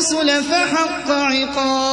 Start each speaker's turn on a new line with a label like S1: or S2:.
S1: الرسل فحق عقاب